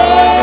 Hallelujah.